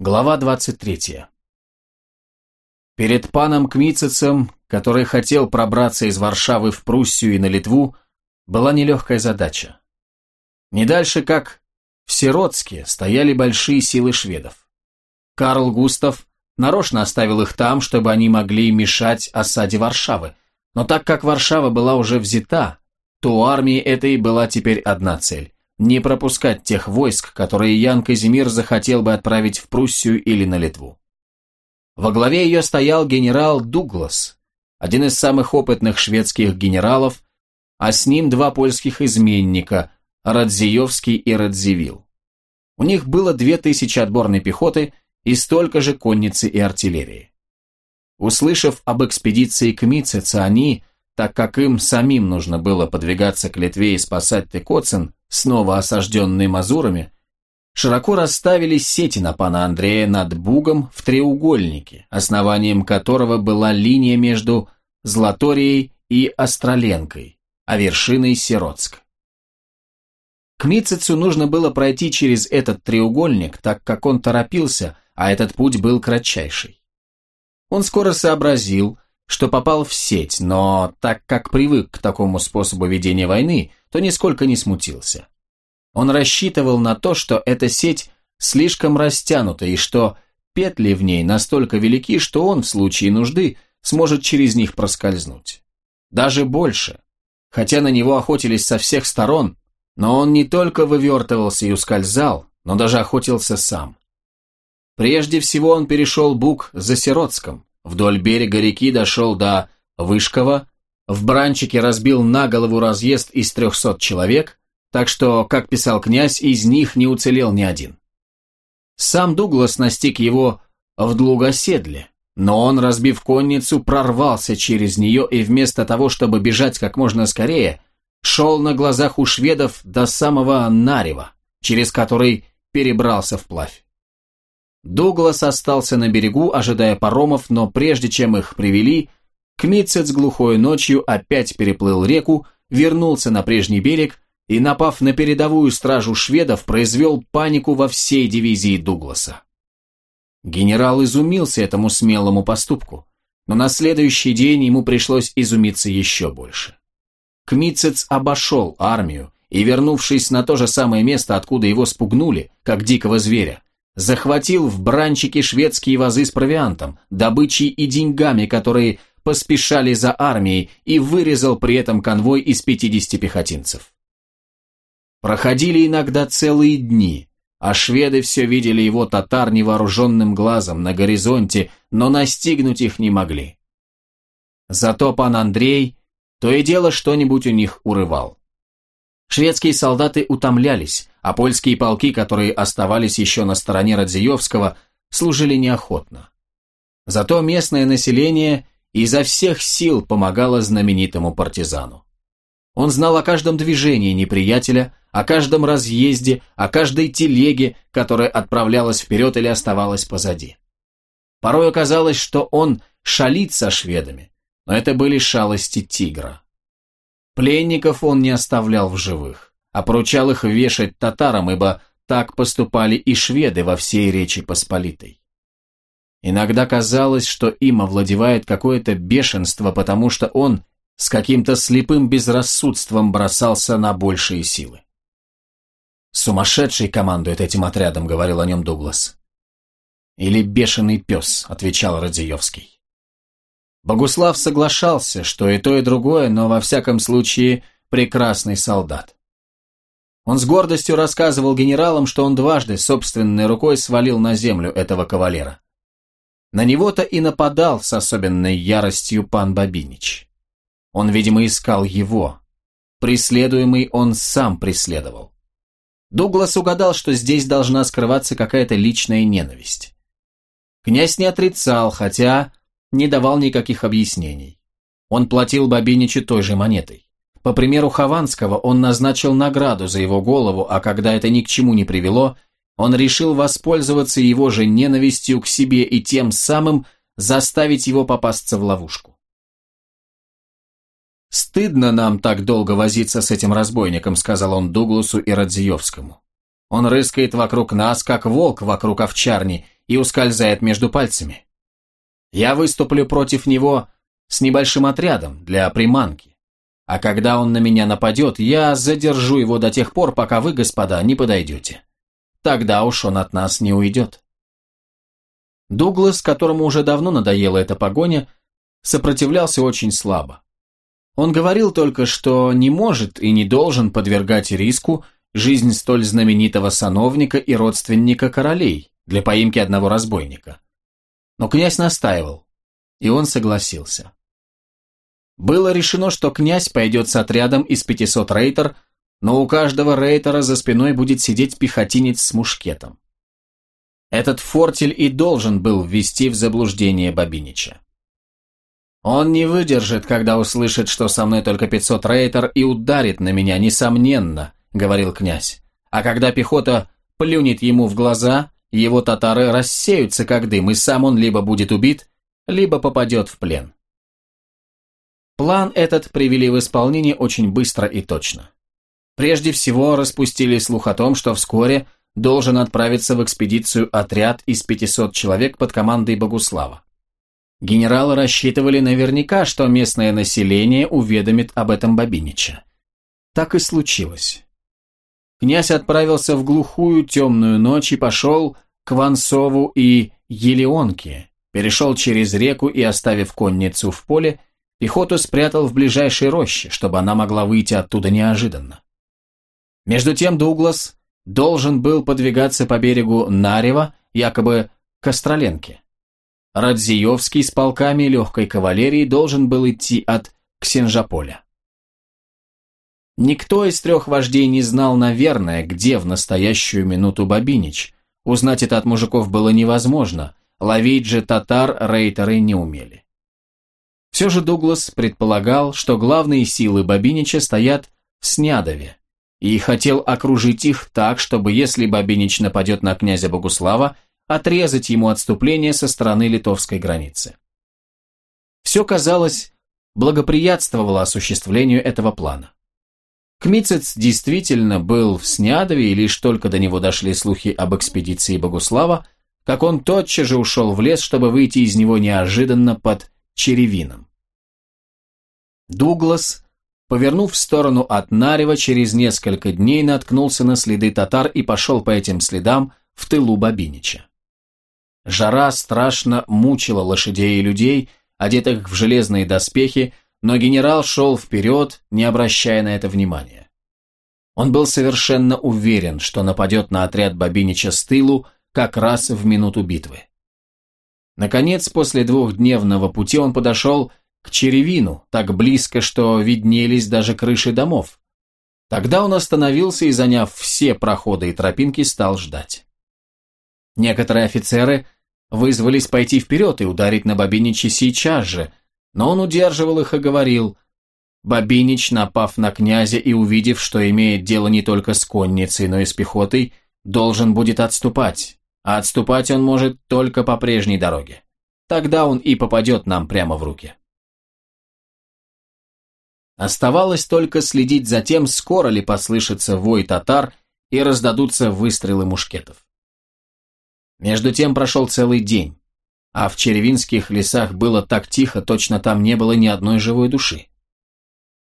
Глава 23. Перед паном Кмицецем, который хотел пробраться из Варшавы в Пруссию и на Литву, была нелегкая задача. Не дальше, как в Сиротске, стояли большие силы шведов. Карл Густав нарочно оставил их там, чтобы они могли мешать осаде Варшавы, но так как Варшава была уже взята, то у армии этой была теперь одна цель не пропускать тех войск, которые Ян Казимир захотел бы отправить в Пруссию или на Литву. Во главе ее стоял генерал Дуглас, один из самых опытных шведских генералов, а с ним два польских изменника – Радзиевский и Радзивилл. У них было две тысячи отборной пехоты и столько же конницы и артиллерии. Услышав об экспедиции к Мицеце, они, так как им самим нужно было подвигаться к Литве и спасать Текоцин, снова осажденный мазурами, широко расставили сети на пана Андрея над Бугом в треугольнике, основанием которого была линия между Златорией и Остроленкой, а вершиной Сиротск. К Мицецу нужно было пройти через этот треугольник, так как он торопился, а этот путь был кратчайший. Он скоро сообразил, что попал в сеть, но так как привык к такому способу ведения войны, то нисколько не смутился. Он рассчитывал на то, что эта сеть слишком растянута и что петли в ней настолько велики, что он в случае нужды сможет через них проскользнуть. Даже больше. Хотя на него охотились со всех сторон, но он не только вывертывался и ускользал, но даже охотился сам. Прежде всего он перешел Буг за Сиротском, Вдоль берега реки дошел до Вышкова, в Бранчике разбил на голову разъезд из трехсот человек, так что, как писал князь, из них не уцелел ни один. Сам Дуглас настиг его в Длугоседле, но он, разбив конницу, прорвался через нее и вместо того, чтобы бежать как можно скорее, шел на глазах у шведов до самого Нарева, через который перебрался вплавь. Дуглас остался на берегу, ожидая паромов, но прежде чем их привели, Кмитцец глухой ночью опять переплыл реку, вернулся на прежний берег и, напав на передовую стражу шведов, произвел панику во всей дивизии Дугласа. Генерал изумился этому смелому поступку, но на следующий день ему пришлось изумиться еще больше. Кмитцец обошел армию и, вернувшись на то же самое место, откуда его спугнули, как дикого зверя, захватил в бранчике шведские вазы с провиантом, добычей и деньгами, которые поспешали за армией, и вырезал при этом конвой из 50 пехотинцев. Проходили иногда целые дни, а шведы все видели его татар невооруженным глазом на горизонте, но настигнуть их не могли. Зато пан Андрей то и дело что-нибудь у них урывал. Шведские солдаты утомлялись, а польские полки, которые оставались еще на стороне Радзиевского, служили неохотно. Зато местное население изо всех сил помогало знаменитому партизану. Он знал о каждом движении неприятеля, о каждом разъезде, о каждой телеге, которая отправлялась вперед или оставалась позади. Порой оказалось, что он шалит со шведами, но это были шалости тигра. Пленников он не оставлял в живых а поручал их вешать татарам, ибо так поступали и шведы во всей Речи Посполитой. Иногда казалось, что им овладевает какое-то бешенство, потому что он с каким-то слепым безрассудством бросался на большие силы. «Сумасшедший командует этим отрядом», — говорил о нем Дуглас. «Или бешеный пес», — отвечал Радзиевский. Богуслав соглашался, что и то, и другое, но во всяком случае прекрасный солдат. Он с гордостью рассказывал генералам, что он дважды собственной рукой свалил на землю этого кавалера. На него-то и нападал с особенной яростью пан Бабинич. Он, видимо, искал его. Преследуемый он сам преследовал. Дуглас угадал, что здесь должна скрываться какая-то личная ненависть. Князь не отрицал, хотя не давал никаких объяснений. Он платил Бабиничу той же монетой. По примеру Хованского, он назначил награду за его голову, а когда это ни к чему не привело, он решил воспользоваться его же ненавистью к себе и тем самым заставить его попасться в ловушку. «Стыдно нам так долго возиться с этим разбойником», — сказал он Дугласу и Радзиевскому. «Он рыскает вокруг нас, как волк вокруг овчарни, и ускользает между пальцами. Я выступлю против него с небольшим отрядом для приманки. А когда он на меня нападет, я задержу его до тех пор, пока вы, господа, не подойдете. Тогда уж он от нас не уйдет. Дуглас, которому уже давно надоела эта погоня, сопротивлялся очень слабо. Он говорил только, что не может и не должен подвергать риску жизнь столь знаменитого сановника и родственника королей для поимки одного разбойника. Но князь настаивал, и он согласился. Было решено, что князь пойдет с отрядом из 500 рейтер, но у каждого рейтера за спиной будет сидеть пехотинец с мушкетом. Этот фортель и должен был ввести в заблуждение Бабинича. Он не выдержит, когда услышит, что со мной только 500 рейтер и ударит на меня, несомненно, говорил князь. А когда пехота плюнет ему в глаза, его татары рассеются как дым, и сам он либо будет убит, либо попадет в плен. План этот привели в исполнение очень быстро и точно. Прежде всего распустили слух о том, что вскоре должен отправиться в экспедицию отряд из 500 человек под командой Богуслава. Генералы рассчитывали наверняка, что местное население уведомит об этом Бабинича. Так и случилось. Князь отправился в глухую темную ночь и пошел к Ванцову и Елеонке, перешел через реку и, оставив конницу в поле, Пехоту спрятал в ближайшей роще, чтобы она могла выйти оттуда неожиданно. Между тем Дуглас должен был подвигаться по берегу Нарева, якобы к Остроленке. Радзиевский с полками легкой кавалерии должен был идти от Ксенжаполя. Никто из трех вождей не знал, наверное, где в настоящую минуту Бабинич. Узнать это от мужиков было невозможно, ловить же татар рейтеры не умели. Все же Дуглас предполагал, что главные силы Бабинича стоят в Снядове, и хотел окружить их так, чтобы если Бабинич нападет на князя Богуслава, отрезать ему отступление со стороны литовской границы. Все, казалось, благоприятствовало осуществлению этого плана. Кмицец действительно был в Снядове, и лишь только до него дошли слухи об экспедиции Богуслава, как он тотчас же ушел в лес, чтобы выйти из него неожиданно под Черевином. Дуглас, повернув в сторону от Нарева, через несколько дней наткнулся на следы татар и пошел по этим следам в тылу Бабинича. Жара страшно мучила лошадей и людей, одетых в железные доспехи, но генерал шел вперед, не обращая на это внимания. Он был совершенно уверен, что нападет на отряд Бабинича с тылу как раз в минуту битвы. Наконец, после двухдневного пути он подошел к Черевину, так близко, что виднелись даже крыши домов. Тогда он остановился и, заняв все проходы и тропинки, стал ждать. Некоторые офицеры вызвались пойти вперед и ударить на Бабинича сейчас же, но он удерживал их и говорил, Бабинич, напав на князя и увидев, что имеет дело не только с конницей, но и с пехотой, должен будет отступать а отступать он может только по прежней дороге. Тогда он и попадет нам прямо в руки. Оставалось только следить за тем, скоро ли послышится вой татар и раздадутся выстрелы мушкетов. Между тем прошел целый день, а в черевинских лесах было так тихо, точно там не было ни одной живой души.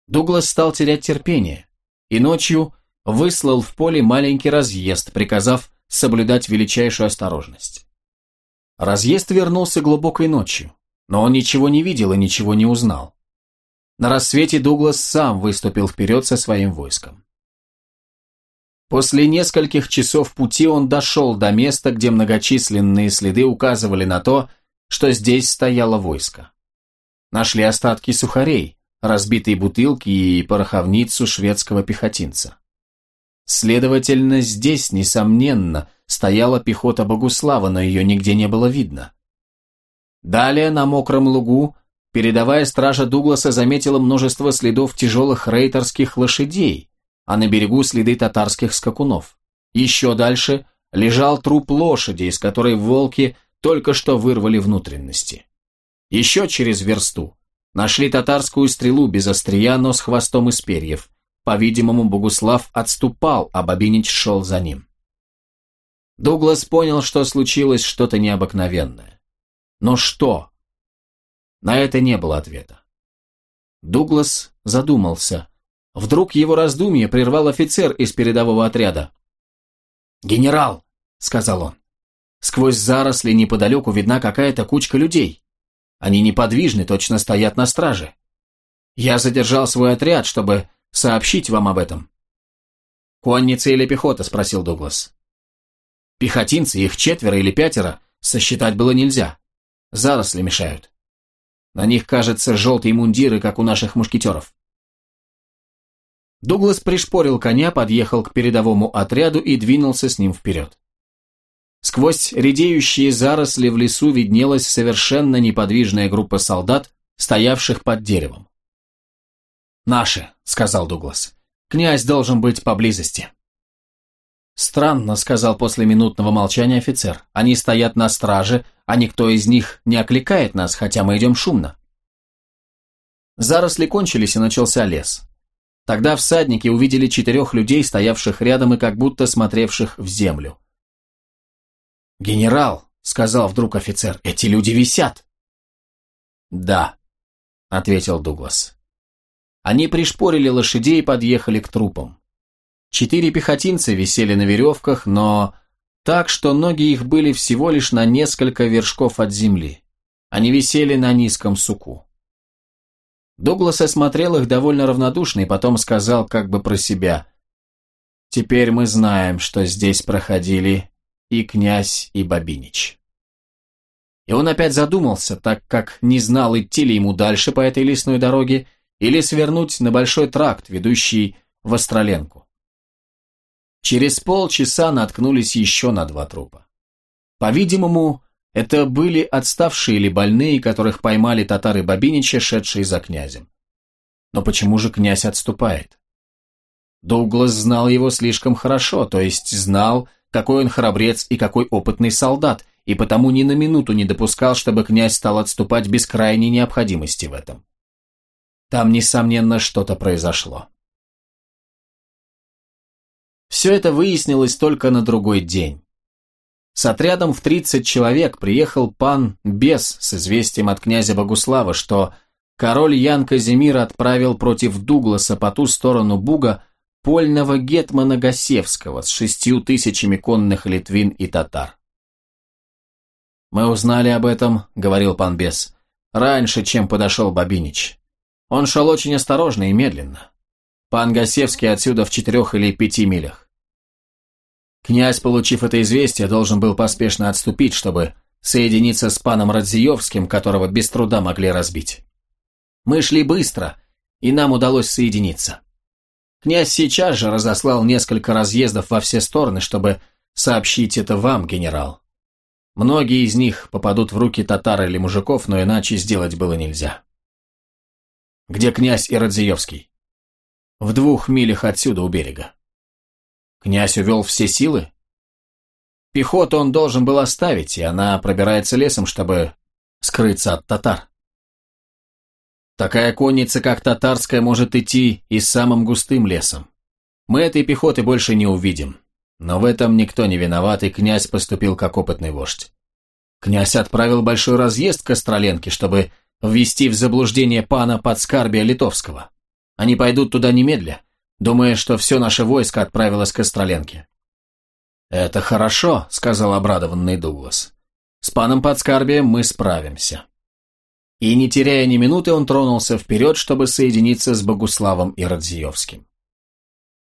Дуглас стал терять терпение, и ночью выслал в поле маленький разъезд, приказав соблюдать величайшую осторожность. Разъезд вернулся глубокой ночью, но он ничего не видел и ничего не узнал. На рассвете Дуглас сам выступил вперед со своим войском. После нескольких часов пути он дошел до места, где многочисленные следы указывали на то, что здесь стояло войско. Нашли остатки сухарей, разбитые бутылки и пороховницу шведского пехотинца. Следовательно, здесь, несомненно, стояла пехота Богуслава, но ее нигде не было видно. Далее, на мокром лугу, передовая стража Дугласа заметила множество следов тяжелых рейтерских лошадей, а на берегу следы татарских скакунов. Еще дальше лежал труп лошади, из которой волки только что вырвали внутренности. Еще через версту нашли татарскую стрелу без острия, но с хвостом из перьев – по-видимому, Богуслав отступал, а Бабинич шел за ним. Дуглас понял, что случилось что-то необыкновенное. Но что? На это не было ответа. Дуглас задумался. Вдруг его раздумье прервал офицер из передового отряда. «Генерал!» — сказал он. «Сквозь заросли неподалеку видна какая-то кучка людей. Они неподвижны, точно стоят на страже. Я задержал свой отряд, чтобы сообщить вам об этом». «Конница или пехота?» — спросил Дуглас. «Пехотинцы, их четверо или пятеро, сосчитать было нельзя. Заросли мешают. На них, кажется, желтые мундиры, как у наших мушкетеров». Дуглас пришпорил коня, подъехал к передовому отряду и двинулся с ним вперед. Сквозь редеющие заросли в лесу виднелась совершенно неподвижная группа солдат, стоявших под деревом. «Наши», — сказал Дуглас. «Князь должен быть поблизости». «Странно», — сказал после минутного молчания офицер. «Они стоят на страже, а никто из них не окликает нас, хотя мы идем шумно». Заросли кончились, и начался лес. Тогда всадники увидели четырех людей, стоявших рядом и как будто смотревших в землю. «Генерал», — сказал вдруг офицер, — «эти люди висят». «Да», — ответил Дуглас. Они пришпорили лошадей и подъехали к трупам. Четыре пехотинца висели на веревках, но так, что ноги их были всего лишь на несколько вершков от земли. Они висели на низком суку. Дуглас осмотрел их довольно равнодушно и потом сказал как бы про себя. «Теперь мы знаем, что здесь проходили и князь, и Бабинич». И он опять задумался, так как не знал, идти ли ему дальше по этой лесной дороге или свернуть на большой тракт, ведущий в Остроленку. Через полчаса наткнулись еще на два трупа. По-видимому, это были отставшие или больные, которых поймали татары Бабинича, шедшие за князем. Но почему же князь отступает? Дуглас знал его слишком хорошо, то есть знал, какой он храбрец и какой опытный солдат, и потому ни на минуту не допускал, чтобы князь стал отступать без крайней необходимости в этом. Там, несомненно, что-то произошло. Все это выяснилось только на другой день. С отрядом в 30 человек приехал пан Бес с известием от князя Богуслава, что король Ян Казимир отправил против Дугласа по ту сторону Буга польного гетмана Гасевского с шестью тысячами конных литвин и татар. «Мы узнали об этом», — говорил пан Бес, — «раньше, чем подошел Бабинич. Он шел очень осторожно и медленно. Пан Гасевский отсюда в четырех или пяти милях. Князь, получив это известие, должен был поспешно отступить, чтобы соединиться с паном Радзиевским, которого без труда могли разбить. Мы шли быстро, и нам удалось соединиться. Князь сейчас же разослал несколько разъездов во все стороны, чтобы сообщить это вам, генерал. Многие из них попадут в руки татар или мужиков, но иначе сделать было нельзя. Где князь и Радзиевский? В двух милях отсюда у берега. Князь увел все силы? Пехоту он должен был оставить, и она пробирается лесом, чтобы скрыться от татар. Такая конница, как татарская, может идти и самым густым лесом. Мы этой пехоты больше не увидим. Но в этом никто не виноват, и князь поступил как опытный вождь. Князь отправил большой разъезд к Остроленке, чтобы ввести в заблуждение пана Подскарбия Литовского. Они пойдут туда немедля, думая, что все наше войско отправилось к Остроленке. «Это хорошо», — сказал обрадованный Дуглас. «С паном Подскарбием мы справимся». И, не теряя ни минуты, он тронулся вперед, чтобы соединиться с Богуславом и Радзиевским.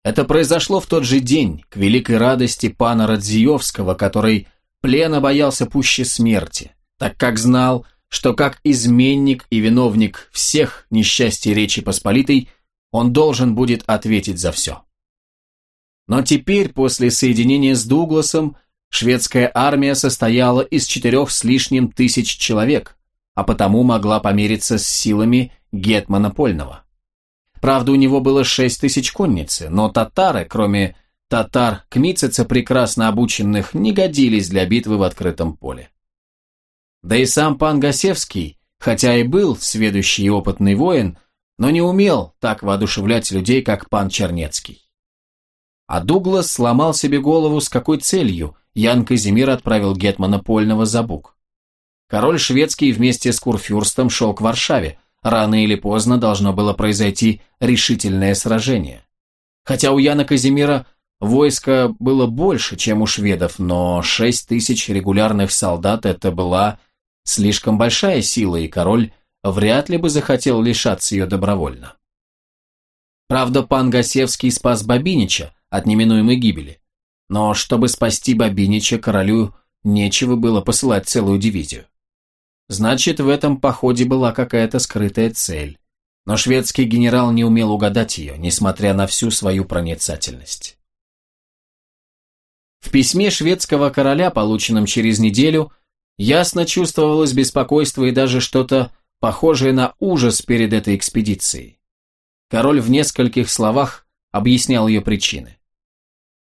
Это произошло в тот же день, к великой радости пана Радзиевского, который плена боялся пуще смерти, так как знал, что как изменник и виновник всех несчастий Речи Посполитой он должен будет ответить за все. Но теперь, после соединения с Дугласом, шведская армия состояла из четырех с лишним тысяч человек, а потому могла помериться с силами Гетмана Польного. Правда, у него было шесть тысяч конницы, но татары, кроме татар Кмицеца, прекрасно обученных, не годились для битвы в открытом поле. Да и сам пан Гасевский, хотя и был сведущий и опытный воин, но не умел так воодушевлять людей, как пан Чернецкий. А Дуглас сломал себе голову, с какой целью Ян Казимир отправил Гетмана Польного за Буг. Король шведский вместе с Курфюрстом шел к Варшаве, рано или поздно должно было произойти решительное сражение. Хотя у Яна Казимира войска было больше, чем у шведов, но шесть тысяч регулярных солдат – это была слишком большая сила, и король вряд ли бы захотел лишаться ее добровольно. Правда, пан Гасевский спас Бабинича от неминуемой гибели, но чтобы спасти Бабинича, королю нечего было посылать целую дивизию. Значит, в этом походе была какая-то скрытая цель. Но шведский генерал не умел угадать ее, несмотря на всю свою проницательность. В письме шведского короля, полученном через неделю, ясно чувствовалось беспокойство и даже что-то похожее на ужас перед этой экспедицией. Король в нескольких словах объяснял ее причины.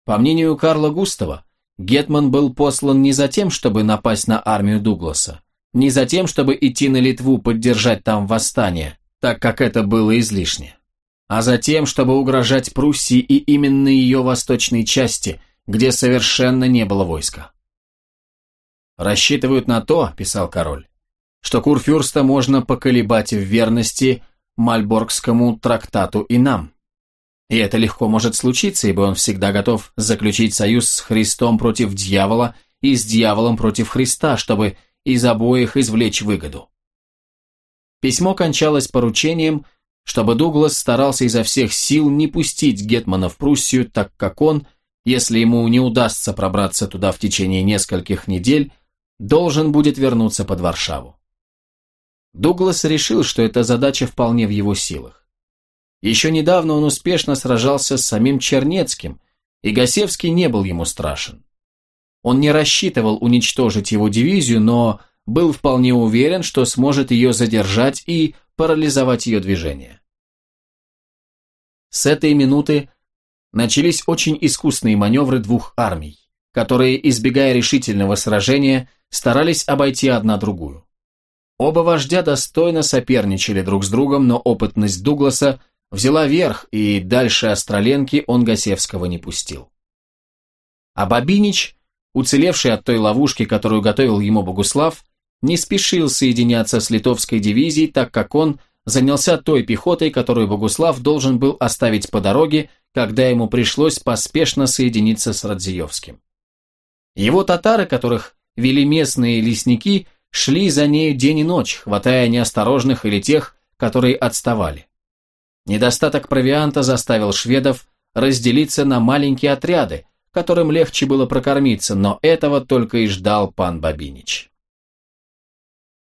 По мнению Карла Густава, Гетман был послан не за тем, чтобы напасть на армию Дугласа, не за тем, чтобы идти на Литву поддержать там восстание, так как это было излишне, а за тем, чтобы угрожать Пруссии и именно ее восточной части, где совершенно не было войска. «Рассчитывают на то», – писал король, – «что Курфюрста можно поколебать в верности Мальборгскому трактату и нам. И это легко может случиться, ибо он всегда готов заключить союз с Христом против дьявола и с дьяволом против Христа, чтобы из обоих извлечь выгоду. Письмо кончалось поручением, чтобы Дуглас старался изо всех сил не пустить Гетмана в Пруссию, так как он, если ему не удастся пробраться туда в течение нескольких недель, должен будет вернуться под Варшаву. Дуглас решил, что эта задача вполне в его силах. Еще недавно он успешно сражался с самим Чернецким, и Гасевский не был ему страшен. Он не рассчитывал уничтожить его дивизию, но был вполне уверен, что сможет ее задержать и парализовать ее движение. С этой минуты начались очень искусные маневры двух армий, которые, избегая решительного сражения, старались обойти одна другую. Оба вождя достойно соперничали друг с другом, но опытность Дугласа взяла верх, и дальше Остроленки он Гасевского не пустил. А Бабинич, уцелевший от той ловушки, которую готовил ему Богуслав, не спешил соединяться с литовской дивизией, так как он занялся той пехотой, которую Богуслав должен был оставить по дороге, когда ему пришлось поспешно соединиться с Радзиевским. Его татары, которых вели местные лесники, шли за нею день и ночь, хватая неосторожных или тех, которые отставали. Недостаток провианта заставил шведов разделиться на маленькие отряды, которым легче было прокормиться, но этого только и ждал пан Бабинич.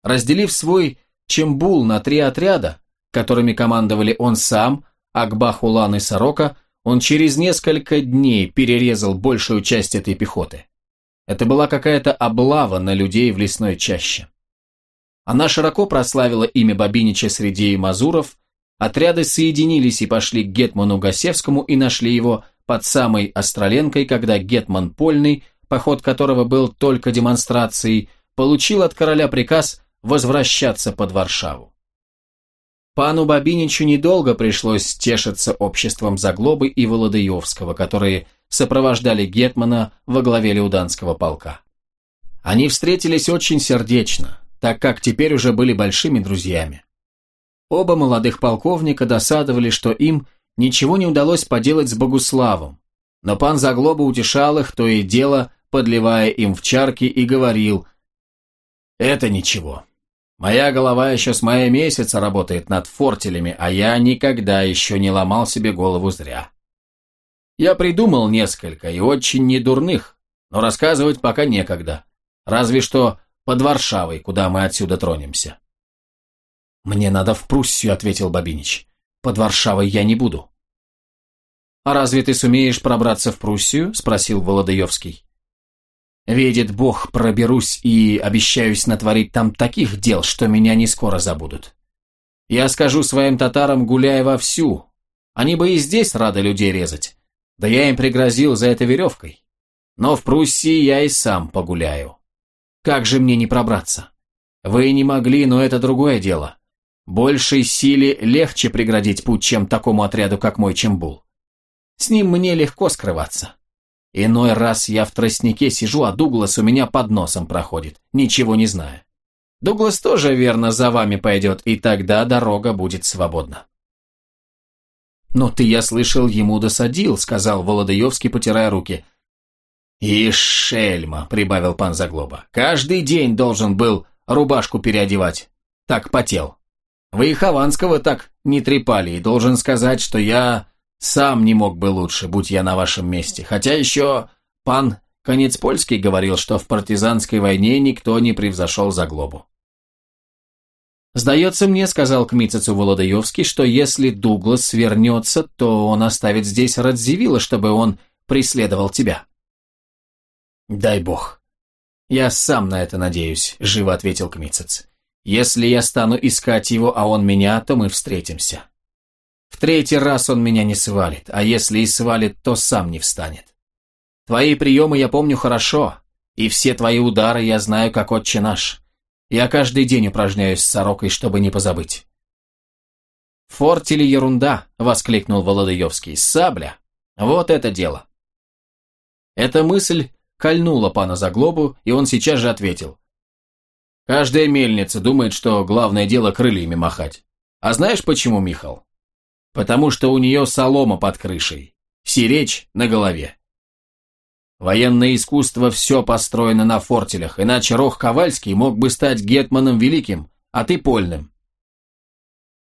Разделив свой Чембул на три отряда, которыми командовали он сам, Акбах, Улан и Сорока, он через несколько дней перерезал большую часть этой пехоты. Это была какая-то облава на людей в лесной чаще. Она широко прославила имя Бабинича среди мазуров, отряды соединились и пошли к Гетману Гасевскому и нашли его под самой Остроленкой, когда Гетман Польный, поход которого был только демонстрацией, получил от короля приказ возвращаться под Варшаву. Пану Бабиничу недолго пришлось тешиться обществом Заглобы и Володаевского, которые сопровождали Гетмана во главе Леуданского полка. Они встретились очень сердечно, так как теперь уже были большими друзьями. Оба молодых полковника досадовали, что им ничего не удалось поделать с Богуславом, но пан Заглоба утешал их, то и дело, подливая им в чарки и говорил «Это ничего. Моя голова еще с мая месяца работает над фортелями, а я никогда еще не ломал себе голову зря. Я придумал несколько, и очень недурных, но рассказывать пока некогда. Разве что под Варшавой, куда мы отсюда тронемся. «Мне надо в Пруссию», — ответил Бабинич. «Под Варшавой я не буду». «А разве ты сумеешь пробраться в Пруссию?» — спросил Володаевский. «Видит Бог, проберусь и обещаюсь натворить там таких дел, что меня не скоро забудут. Я скажу своим татарам, гуляя вовсю. Они бы и здесь рады людей резать. Да я им пригрозил за это веревкой. Но в Пруссии я и сам погуляю. Как же мне не пробраться? Вы не могли, но это другое дело. Большей силе легче преградить путь, чем такому отряду, как мой Чембул. С ним мне легко скрываться. Иной раз я в тростнике сижу, а Дуглас у меня под носом проходит, ничего не зная. Дуглас тоже верно за вами пойдет, и тогда дорога будет свободна. «Но ты, я слышал, ему досадил», — сказал Володаевский, потирая руки. «И шельма», — прибавил пан Заглоба. «Каждый день должен был рубашку переодевать. Так потел. Вы и Хованского так не трепали, и должен сказать, что я сам не мог бы лучше, будь я на вашем месте. Хотя еще пан Конецпольский говорил, что в партизанской войне никто не превзошел Заглобу. «Сдается мне, — сказал Кмицецу Володаевский, — что если Дуглас свернется, то он оставит здесь Радзивилла, чтобы он преследовал тебя». «Дай бог. Я сам на это надеюсь», — живо ответил Кмицец. «Если я стану искать его, а он меня, то мы встретимся. В третий раз он меня не свалит, а если и свалит, то сам не встанет. Твои приемы я помню хорошо, и все твои удары я знаю, как отче наш». Я каждый день упражняюсь с сорокой, чтобы не позабыть. «Форт или ерунда?» — воскликнул Володаевский. «Сабля! Вот это дело!» Эта мысль кольнула пана Заглобу, и он сейчас же ответил. «Каждая мельница думает, что главное дело крыльями махать. А знаешь почему, Михал? Потому что у нее солома под крышей, сиречь на голове. Военное искусство все построено на фортелях, иначе Рох Ковальский мог бы стать гетманом великим, а ты польным.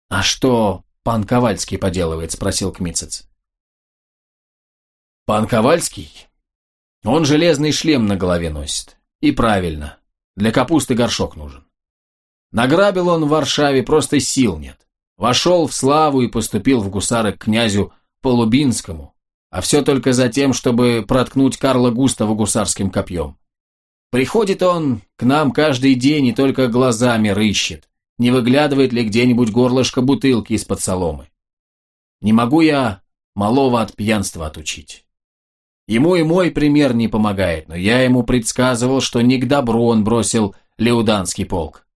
«А что пан Ковальский поделывает?» – спросил Кмицец. «Пан Ковальский? Он железный шлем на голове носит. И правильно, для капусты горшок нужен. Награбил он в Варшаве, просто сил нет. Вошел в славу и поступил в гусары к князю Полубинскому, а все только за тем, чтобы проткнуть Карла Густава гусарским копьем. Приходит он к нам каждый день и только глазами рыщет, не выглядывает ли где-нибудь горлышко бутылки из-под соломы. Не могу я малого от пьянства отучить. Ему и мой пример не помогает, но я ему предсказывал, что не к добру он бросил Леуданский полк.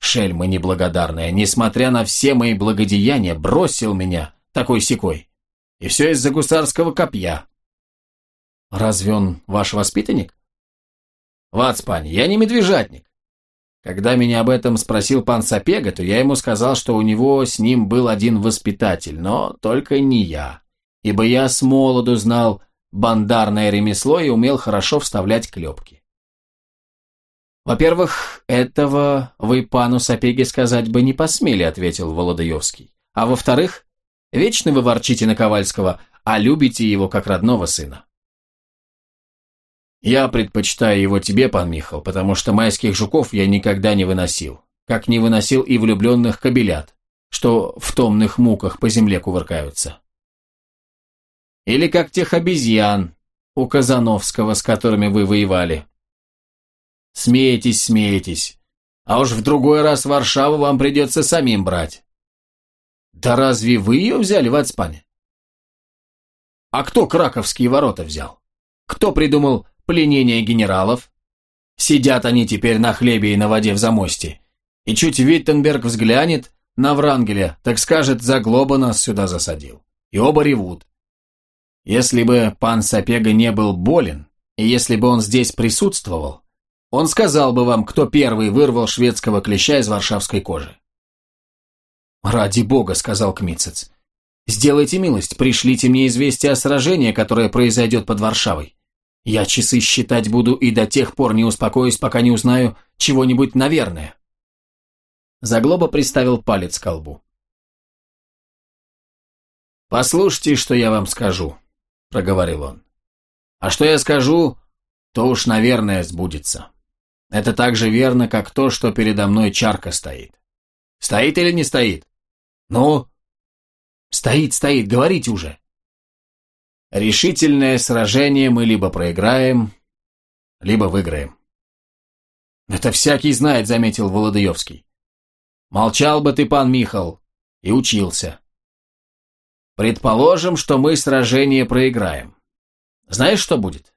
Шельма неблагодарная, несмотря на все мои благодеяния, бросил меня такой-сякой. И все из-за гусарского копья. Разве он ваш воспитанник? Вацпань, я не медвежатник. Когда меня об этом спросил пан Сапега, то я ему сказал, что у него с ним был один воспитатель, но только не я, ибо я с молоду знал бандарное ремесло и умел хорошо вставлять клепки. «Во-первых, этого вы пану Сапеге сказать бы не посмели», — ответил Володаевский. «А во-вторых, Вечно вы ворчите на Ковальского, а любите его как родного сына. Я предпочитаю его тебе, пан Михал, потому что майских жуков я никогда не выносил, как не выносил и влюбленных кобелят, что в томных муках по земле кувыркаются. Или как тех обезьян у Казановского, с которыми вы воевали. Смеетесь, смеетесь, а уж в другой раз Варшаву вам придется самим брать. Да разве вы ее взяли в Ацпане? А кто краковские ворота взял? Кто придумал пленение генералов? Сидят они теперь на хлебе и на воде в замосте. И чуть Виттенберг взглянет на Врангеля, так скажет, Заглоба нас сюда засадил. И оба ревут. Если бы пан Сапега не был болен, и если бы он здесь присутствовал, он сказал бы вам, кто первый вырвал шведского клеща из варшавской кожи. «Ради бога», — сказал Кмицец. «Сделайте милость, пришлите мне известие о сражении, которое произойдет под Варшавой. Я часы считать буду и до тех пор не успокоюсь, пока не узнаю чего-нибудь наверное». Заглоба приставил палец к колбу. «Послушайте, что я вам скажу», — проговорил он. «А что я скажу, то уж, наверное, сбудется. Это так же верно, как то, что передо мной чарка стоит. Стоит или не стоит? «Ну?» «Стоит, стоит, говорите уже!» «Решительное сражение мы либо проиграем, либо выиграем». «Это всякий знает», — заметил Володаевский. «Молчал бы ты, пан Михал, и учился». «Предположим, что мы сражение проиграем. Знаешь, что будет?»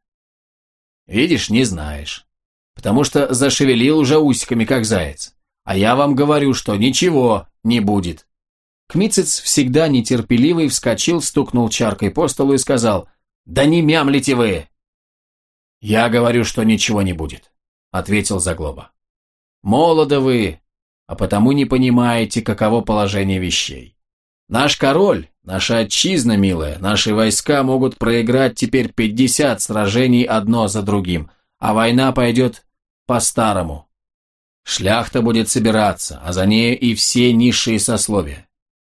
«Видишь, не знаешь. Потому что зашевелил уже усиками, как заяц. А я вам говорю, что ничего не будет. Кмицец, всегда нетерпеливый, вскочил, стукнул чаркой по столу и сказал, Да не мямлите вы!» «Я говорю, что ничего не будет», — ответил Заглоба. «Молоды вы, а потому не понимаете, каково положение вещей. Наш король, наша отчизна, милая, наши войска могут проиграть теперь пятьдесят сражений одно за другим, а война пойдет по-старому. Шляхта будет собираться, а за нею и все низшие сословия.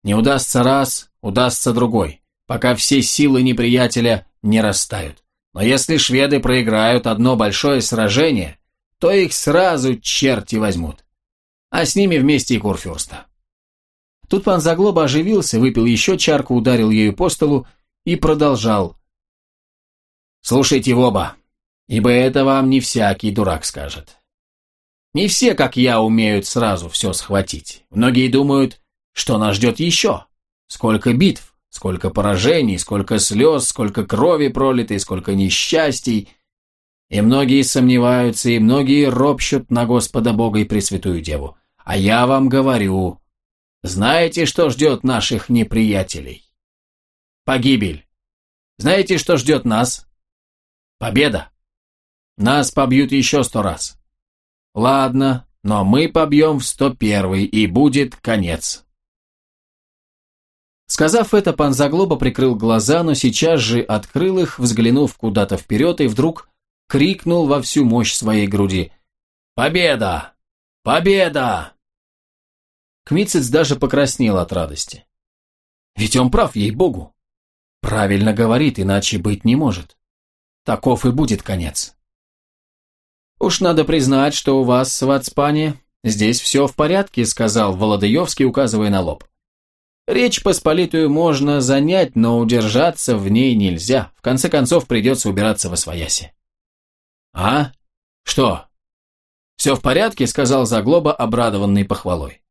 Не удастся раз, удастся другой, пока все силы неприятеля не растают. Но если шведы проиграют одно большое сражение, то их сразу черти возьмут. А с ними вместе и Курфюрста. Тут пан Заглоба оживился, выпил еще чарку, ударил ею по столу и продолжал. «Слушайте в оба, ибо это вам не всякий дурак скажет. Не все, как я, умеют сразу все схватить. Многие думают, что нас ждет еще. Сколько битв, сколько поражений, сколько слез, сколько крови пролитой, сколько несчастий. И многие сомневаются, и многие ропщут на Господа Бога и Пресвятую Деву. А я вам говорю, знаете, что ждет наших неприятелей? Погибель. Знаете, что ждет нас? Победа. Нас побьют еще сто раз. Ладно, но мы побьем в сто первый, и будет конец. Сказав это, пан Заглоба прикрыл глаза, но сейчас же открыл их, взглянув куда-то вперед, и вдруг крикнул во всю мощь своей груди. «Победа! Победа!» Кмицец даже покраснел от радости. Ведь он прав, ей-богу. Правильно говорит, иначе быть не может. Таков и будет конец. «Уж надо признать, что у вас, в Ацпане, здесь все в порядке», сказал Володаевский, указывая на лоб. «Речь Посполитую можно занять, но удержаться в ней нельзя. В конце концов, придется убираться во свояси». «А? Что?» «Все в порядке?» — сказал Заглоба, обрадованный похвалой.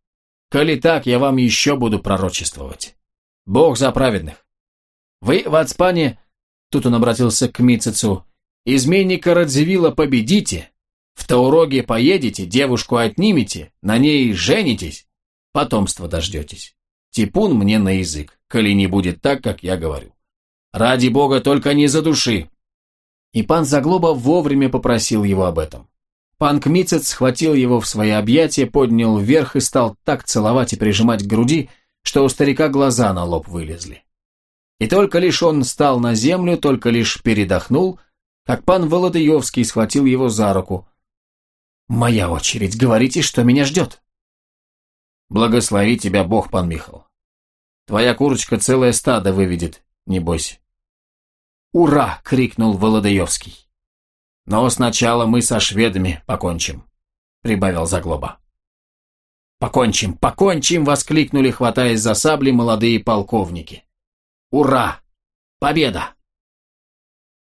«Коли так, я вам еще буду пророчествовать. Бог за праведных. Вы в Ацпане...» Тут он обратился к Мицецу. «Изменника Радзивилла победите, в Тауроге поедете, девушку отнимете, на ней женитесь, потомство дождетесь. Типун мне на язык, коли не будет так, как я говорю. Ради бога, только не за души. И пан Заглоба вовремя попросил его об этом. Пан Кмицец схватил его в свои объятия, поднял вверх и стал так целовать и прижимать к груди, что у старика глаза на лоб вылезли. И только лишь он стал на землю, только лишь передохнул, как пан Володаевский схватил его за руку, Моя очередь. Говорите, что меня ждет. Благослови тебя Бог, пан Михал. Твоя курочка целое стадо выведет, не бойся. «Ура!» — крикнул Володаевский. «Но сначала мы со шведами покончим», — прибавил Заглоба. «Покончим, покончим!» — воскликнули, хватаясь за сабли молодые полковники. «Ура! Победа!»